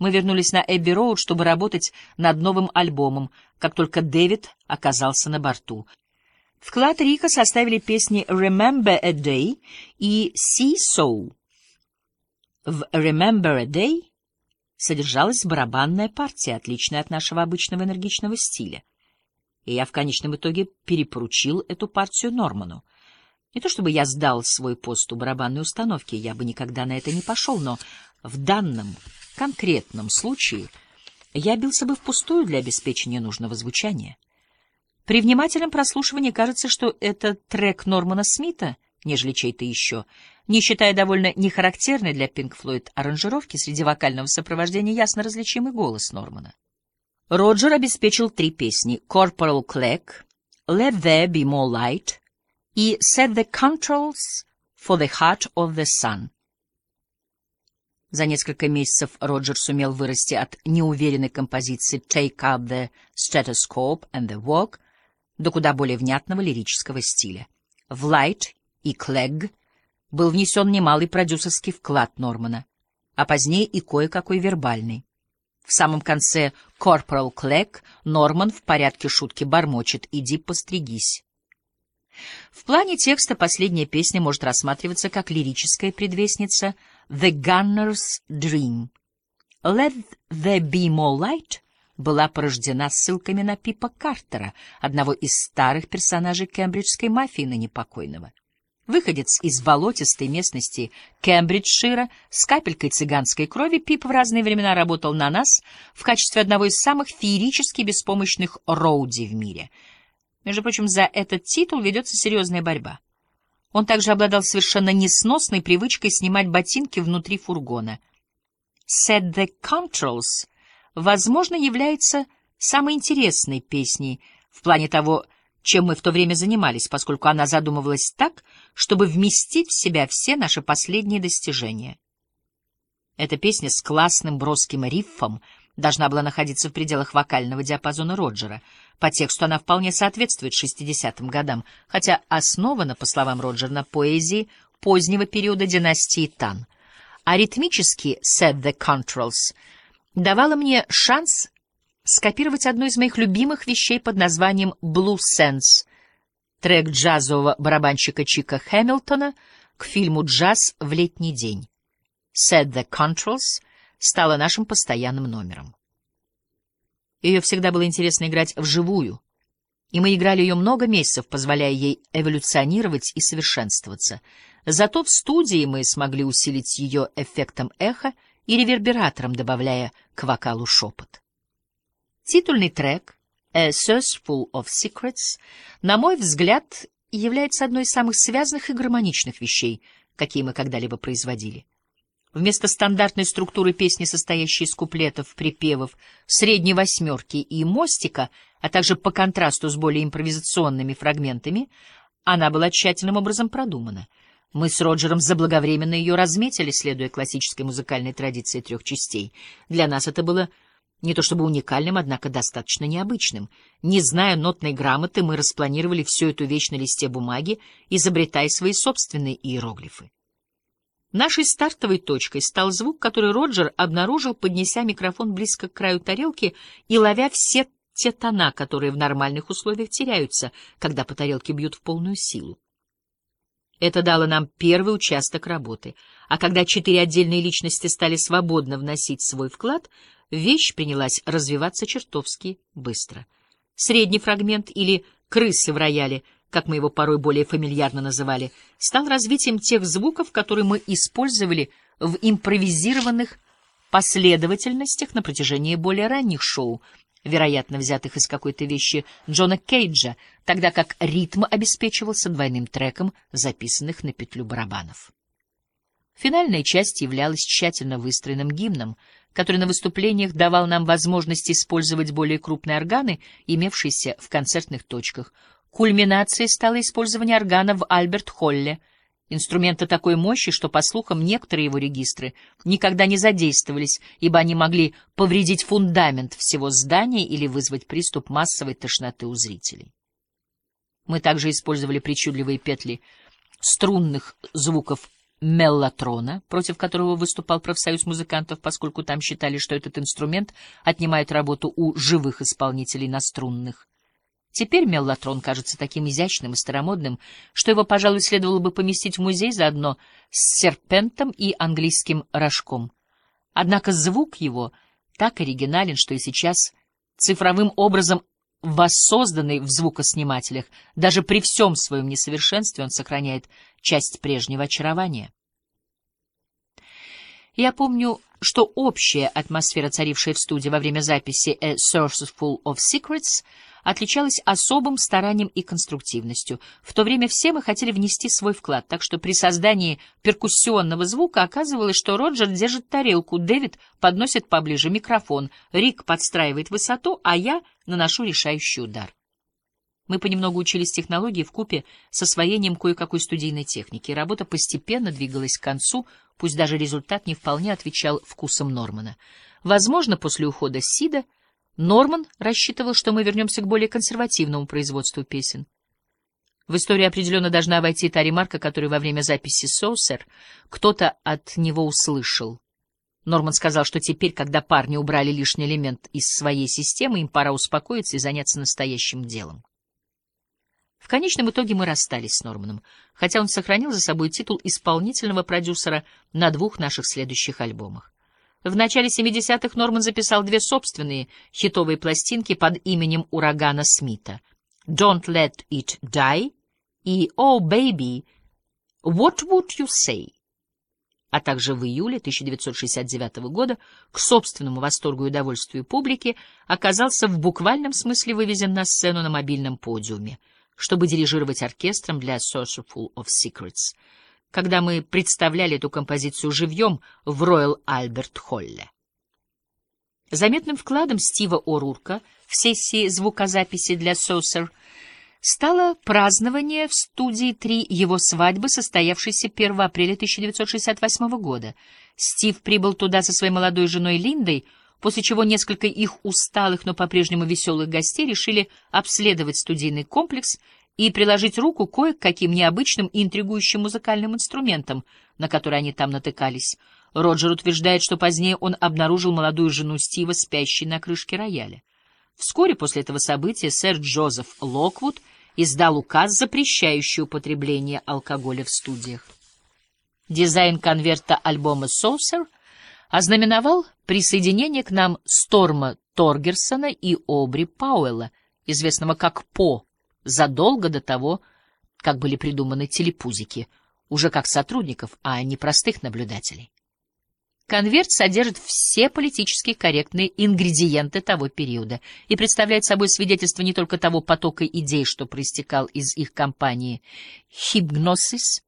Мы вернулись на Эбби-Роуд, чтобы работать над новым альбомом, как только Дэвид оказался на борту. Вклад Рика составили песни «Remember a Day» и «See So». В «Remember a Day» содержалась барабанная партия, отличная от нашего обычного энергичного стиля. И я в конечном итоге перепоручил эту партию Норману. Не то чтобы я сдал свой пост у барабанной установки, я бы никогда на это не пошел, но в данном конкретном случае я бился бы впустую для обеспечения нужного звучания. При внимательном прослушивании кажется, что это трек Нормана Смита, нежели чей-то еще, не считая довольно нехарактерной для Пинк Флойд аранжировки среди вокального сопровождения ясно различимый голос Нормана. Роджер обеспечил три песни «Corporal Clegg», «Let There Be More Light» и «Set the Controls for the Heart of the Sun». За несколько месяцев Роджер сумел вырасти от неуверенной композиции «Take up the stethoscope and the walk» до куда более внятного лирического стиля. В «Light» и «Clegg» был внесен немалый продюсерский вклад Нормана, а позднее и кое-какой вербальный. В самом конце «Corporal Clegg» Норман в порядке шутки бормочет «Иди постригись». В плане текста последняя песня может рассматриваться как лирическая предвестница «The Gunner's Dream». «Let there be more light» была порождена ссылками на Пипа Картера, одного из старых персонажей кембриджской мафии ныне покойного. Выходец из болотистой местности Кембриджшира с капелькой цыганской крови, Пип в разные времена работал на нас в качестве одного из самых феерически беспомощных роуди в мире. Между прочим, за этот титул ведется серьезная борьба. Он также обладал совершенно несносной привычкой снимать ботинки внутри фургона. «Set the controls» возможно, является самой интересной песней в плане того, чем мы в то время занимались, поскольку она задумывалась так, чтобы вместить в себя все наши последние достижения. Эта песня с классным броским риффом должна была находиться в пределах вокального диапазона Роджера. По тексту она вполне соответствует 60-м годам, хотя основана, по словам Роджера, на поэзии позднего периода династии Тан. А ритмически «Set the Controls» давала мне шанс скопировать одну из моих любимых вещей под названием «Blue Sense» — трек джазового барабанщика Чика Хэмилтона к фильму «Джаз в летний день». «Set the Controls» стала нашим постоянным номером. Ее всегда было интересно играть вживую, и мы играли ее много месяцев, позволяя ей эволюционировать и совершенствоваться. Зато в студии мы смогли усилить ее эффектом эха и ревербератором, добавляя к вокалу шепот. Титульный трек «A Search Full of Secrets», на мой взгляд, является одной из самых связанных и гармоничных вещей, какие мы когда-либо производили. Вместо стандартной структуры песни, состоящей из куплетов, припевов, средней восьмерки и мостика, а также по контрасту с более импровизационными фрагментами, она была тщательным образом продумана. Мы с Роджером заблаговременно ее разметили, следуя классической музыкальной традиции трех частей. Для нас это было не то чтобы уникальным, однако достаточно необычным. Не зная нотной грамоты, мы распланировали всю эту вещь на листе бумаги, изобретая свои собственные иероглифы. Нашей стартовой точкой стал звук, который Роджер обнаружил, поднеся микрофон близко к краю тарелки и ловя все те тона, которые в нормальных условиях теряются, когда по тарелке бьют в полную силу. Это дало нам первый участок работы, а когда четыре отдельные личности стали свободно вносить свой вклад, вещь принялась развиваться чертовски быстро. Средний фрагмент или «крысы в рояле», как мы его порой более фамильярно называли, стал развитием тех звуков, которые мы использовали в импровизированных последовательностях на протяжении более ранних шоу, вероятно, взятых из какой-то вещи Джона Кейджа, тогда как ритм обеспечивался двойным треком, записанных на петлю барабанов. Финальная часть являлась тщательно выстроенным гимном, который на выступлениях давал нам возможность использовать более крупные органы, имевшиеся в концертных точках. Кульминацией стало использование органа в Альберт-Холле, инструмента такой мощи, что, по слухам, некоторые его регистры никогда не задействовались, ибо они могли повредить фундамент всего здания или вызвать приступ массовой тошноты у зрителей. Мы также использовали причудливые петли струнных звуков меллотрона, против которого выступал профсоюз музыкантов, поскольку там считали, что этот инструмент отнимает работу у живых исполнителей на струнных. Теперь меллотрон кажется таким изящным и старомодным, что его, пожалуй, следовало бы поместить в музей заодно с серпентом и английским рожком. Однако звук его так оригинален, что и сейчас цифровым образом воссозданный в звукоснимателях, даже при всем своем несовершенстве он сохраняет часть прежнего очарования. Я помню, что общая атмосфера, царившая в студии во время записи «A Source Full of Secrets», отличалась особым старанием и конструктивностью. В то время все мы хотели внести свой вклад, так что при создании перкуссионного звука оказывалось, что Роджер держит тарелку, Дэвид подносит поближе микрофон, Рик подстраивает высоту, а я наношу решающий удар. Мы понемногу учились технологии в купе с освоением кое-какой студийной техники, работа постепенно двигалась к концу, пусть даже результат не вполне отвечал вкусам Нормана. Возможно, после ухода Сида — Норман рассчитывал, что мы вернемся к более консервативному производству песен. В историю определенно должна войти та ремарка, которую во время записи «Соусер» кто-то от него услышал. Норман сказал, что теперь, когда парни убрали лишний элемент из своей системы, им пора успокоиться и заняться настоящим делом. В конечном итоге мы расстались с Норманом, хотя он сохранил за собой титул исполнительного продюсера на двух наших следующих альбомах. В начале 70-х Норман записал две собственные хитовые пластинки под именем Урагана Смита «Don't Let It Die» и «Oh, Baby, What Would You Say?» а также в июле 1969 года, к собственному восторгу и удовольствию публики, оказался в буквальном смысле вывезен на сцену на мобильном подиуме, чтобы дирижировать оркестром для Sorcerful of Secrets — когда мы представляли эту композицию живьем в Роyal Альберт Холле. Заметным вкладом Стива О'Рурка в сессии звукозаписи для Сосер стало празднование в студии 3 его свадьбы, состоявшейся 1 апреля 1968 года. Стив прибыл туда со своей молодой женой Линдой, после чего несколько их усталых, но по-прежнему веселых гостей решили обследовать студийный комплекс и приложить руку кое к каким необычным и интригующим музыкальным инструментам, на которые они там натыкались. Роджер утверждает, что позднее он обнаружил молодую жену Стива, спящей на крышке рояля. Вскоре после этого события сэр Джозеф Локвуд издал указ, запрещающий употребление алкоголя в студиях. Дизайн конверта альбома «Соусер» ознаменовал присоединение к нам Сторма Торгерсона и Обри Пауэлла, известного как По, задолго до того, как были придуманы телепузики, уже как сотрудников, а не простых наблюдателей. Конверт содержит все политически корректные ингредиенты того периода и представляет собой свидетельство не только того потока идей, что проистекал из их компании «Хипгносис»,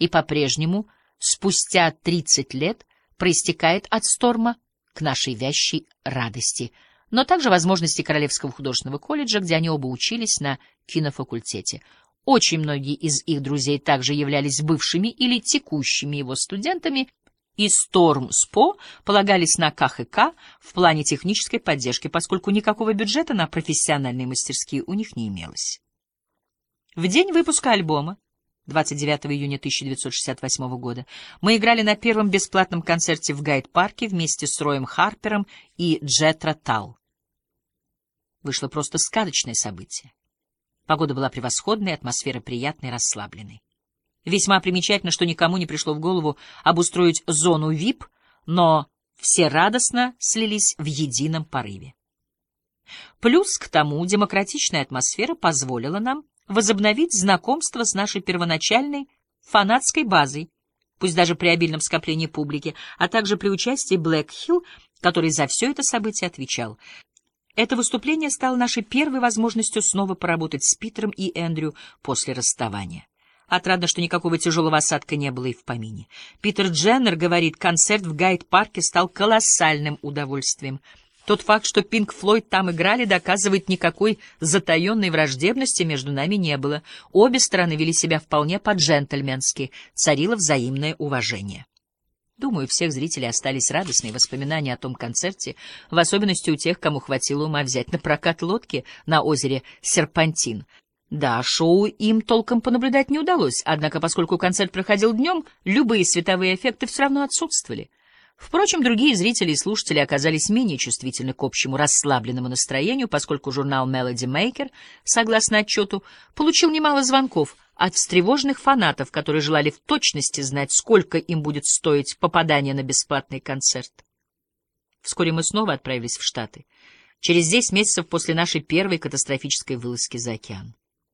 и по-прежнему, спустя 30 лет, проистекает от Сторма к нашей вящей радости — но также возможности Королевского художественного колледжа, где они оба учились на кинофакультете. Очень многие из их друзей также являлись бывшими или текущими его студентами, и Сторм СПО полагались на КХК в плане технической поддержки, поскольку никакого бюджета на профессиональные мастерские у них не имелось. В день выпуска альбома 29 июня 1968 года, мы играли на первом бесплатном концерте в Гайд-парке вместе с Роем Харпером и Джетра Тал. Вышло просто сказочное событие. Погода была превосходной, атмосфера приятной, расслабленной. Весьма примечательно, что никому не пришло в голову обустроить зону VIP, но все радостно слились в едином порыве. Плюс к тому демократичная атмосфера позволила нам возобновить знакомство с нашей первоначальной фанатской базой, пусть даже при обильном скоплении публики, а также при участии Блэк Хилл, который за все это событие отвечал. Это выступление стало нашей первой возможностью снова поработать с Питером и Эндрю после расставания. Отрадно, что никакого тяжелого осадка не было и в помине. Питер Дженнер говорит, концерт в Гайд-парке стал колоссальным удовольствием — тот факт, что Пинк Флойд там играли, доказывает, никакой затаенной враждебности между нами не было. Обе стороны вели себя вполне по-джентльменски, царило взаимное уважение. Думаю, всех зрителей остались радостные воспоминания о том концерте, в особенности у тех, кому хватило ума взять на прокат лодки на озере Серпантин. Да, шоу им толком понаблюдать не удалось, однако поскольку концерт проходил днем, любые световые эффекты все равно отсутствовали. Впрочем, другие зрители и слушатели оказались менее чувствительны к общему расслабленному настроению, поскольку журнал Melody Maker, согласно отчету, получил немало звонков от встревоженных фанатов, которые желали в точности знать, сколько им будет стоить попадание на бесплатный концерт. Вскоре мы снова отправились в Штаты, через 10 месяцев после нашей первой катастрофической вылазки за океан.